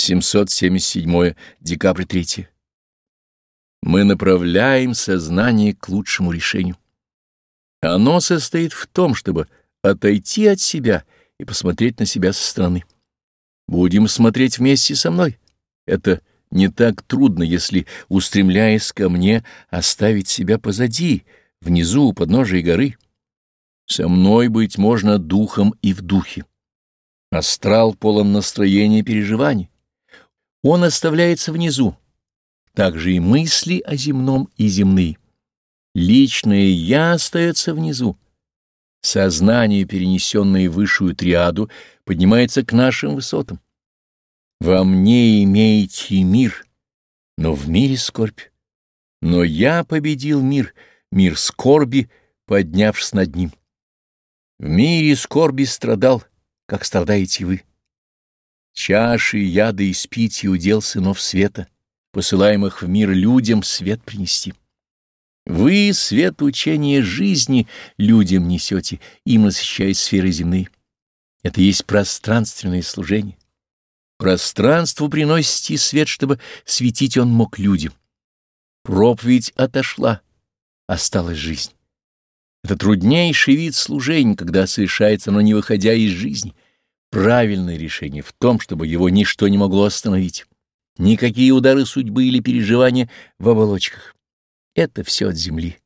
777 декабрь 3. Мы направляем сознание к лучшему решению. Оно состоит в том, чтобы отойти от себя и посмотреть на себя со стороны. Будем смотреть вместе со мной. Это не так трудно, если, устремляясь ко мне, оставить себя позади, внизу, у подножия горы. Со мной быть можно духом и в духе. Астрал полон настроения и переживаний. Он оставляется внизу. Также и мысли о земном и земные. Личное «я» остается внизу. Сознание, перенесенное в высшую триаду, поднимается к нашим высотам. Во мне имеете мир, но в мире скорбь. Но я победил мир, мир скорби, поднявшись над ним. В мире скорби страдал, как страдаете вы. Чаши яда испить и удел сынов света, посылаемых в мир людям свет принести. Вы свет учения жизни людям несете, им насыщая сферы земные. Это есть пространственное служение. Пространству приносите свет, чтобы светить он мог людям. Проповедь отошла, осталась жизнь. Это труднейший вид служения, когда совершается оно не выходя из жизни — Правильное решение в том, чтобы его ничто не могло остановить. Никакие удары судьбы или переживания в оболочках. Это все от земли.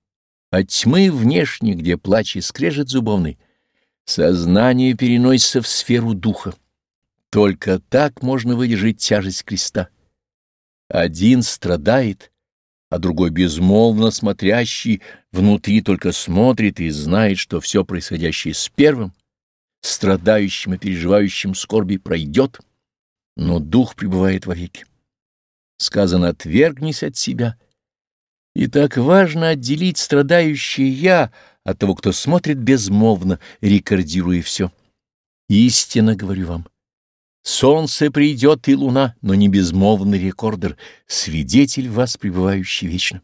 От тьмы внешней, где плач и скрежет зубовный, сознание переносится в сферу духа. Только так можно выдержать тяжесть креста. Один страдает, а другой безмолвно смотрящий внутри только смотрит и знает, что все происходящее с первым — страдающим и переживающим скорби пройдет, но дух пребывает вовеки. Сказано «отвергнись от себя». И так важно отделить страдающее «я» от того, кто смотрит безмолвно, рекордируя все. Истинно говорю вам. Солнце придет и луна, но не безмолвный рекордер, свидетель вас, пребывающий вечно.